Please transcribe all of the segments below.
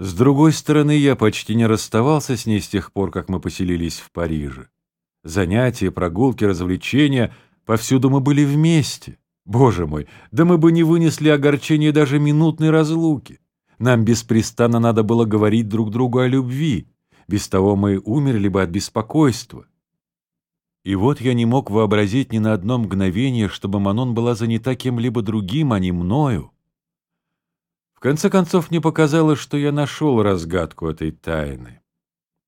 С другой стороны, я почти не расставался с ней с тех пор, как мы поселились в Париже. Занятия, прогулки, развлечения — повсюду мы были вместе. Боже мой, да мы бы не вынесли огорчения даже минутной разлуки. Нам беспрестанно надо было говорить друг другу о любви. Без того мы умерли бы от беспокойства. И вот я не мог вообразить ни на одно мгновение, чтобы Манон была занята кем-либо другим, а не мною. В конце концов, мне показалось, что я нашел разгадку этой тайны.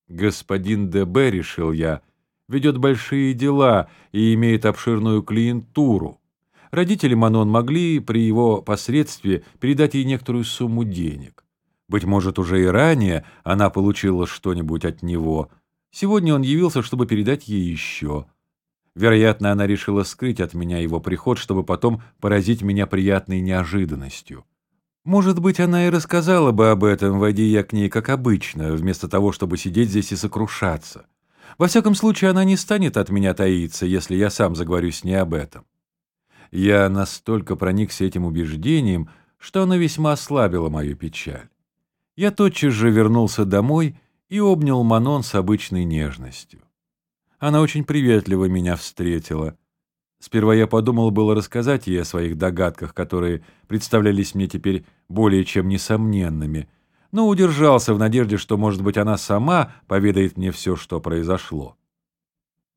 Господин ДБ, решил я, ведет большие дела и имеет обширную клиентуру. Родители Манон могли при его посредстве передать ей некоторую сумму денег. Быть может, уже и ранее она получила что-нибудь от него. Сегодня он явился, чтобы передать ей еще. Вероятно, она решила скрыть от меня его приход, чтобы потом поразить меня приятной неожиданностью. Может быть, она и рассказала бы об этом, войди я к ней как обычно, вместо того, чтобы сидеть здесь и сокрушаться. Во всяком случае, она не станет от меня таиться, если я сам заговорю с ней об этом. Я настолько проникся этим убеждением, что оно весьма ослабило мою печаль. Я тотчас же вернулся домой и обнял Манон с обычной нежностью. Она очень приветливо меня встретила. Сперва я подумал было рассказать ей о своих догадках, которые представлялись мне теперь более чем несомненными, но удержался в надежде, что, может быть, она сама поведает мне все, что произошло.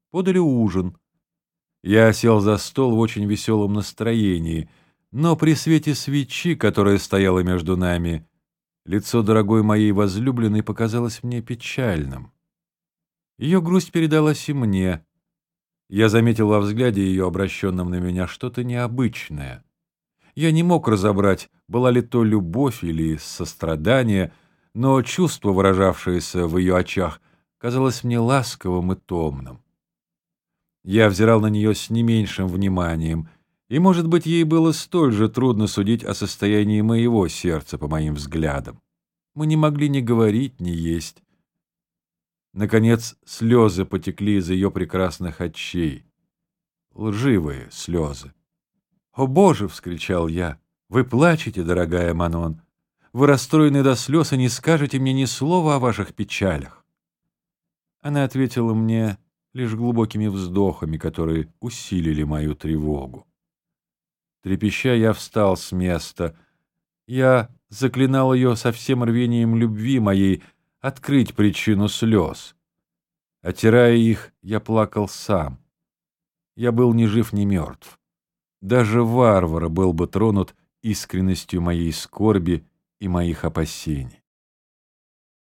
Подали ужин. Я сел за стол в очень веселом настроении, но при свете свечи, которая стояла между нами, лицо дорогой моей возлюбленной показалось мне печальным. Ее грусть передалась и мне — я заметил во взгляде ее, обращенном на меня, что-то необычное. Я не мог разобрать, была ли то любовь или сострадание, но чувство, выражавшееся в ее очах, казалось мне ласковым и томным. Я взирал на нее с не меньшим вниманием, и, может быть, ей было столь же трудно судить о состоянии моего сердца по моим взглядам. Мы не могли ни говорить, ни есть. Наконец, слезы потекли из ее прекрасных очей. Лживые слезы. «О, Боже!» — вскричал я. «Вы плачете, дорогая Манон. Вы расстроены до слез и не скажете мне ни слова о ваших печалях». Она ответила мне лишь глубокими вздохами, которые усилили мою тревогу. Трепеща, я встал с места. Я заклинал ее со всем рвением любви моей, открыть причину слез. Отирая их, я плакал сам. Я был ни жив, ни мертв. Даже варвара был бы тронут искренностью моей скорби и моих опасений.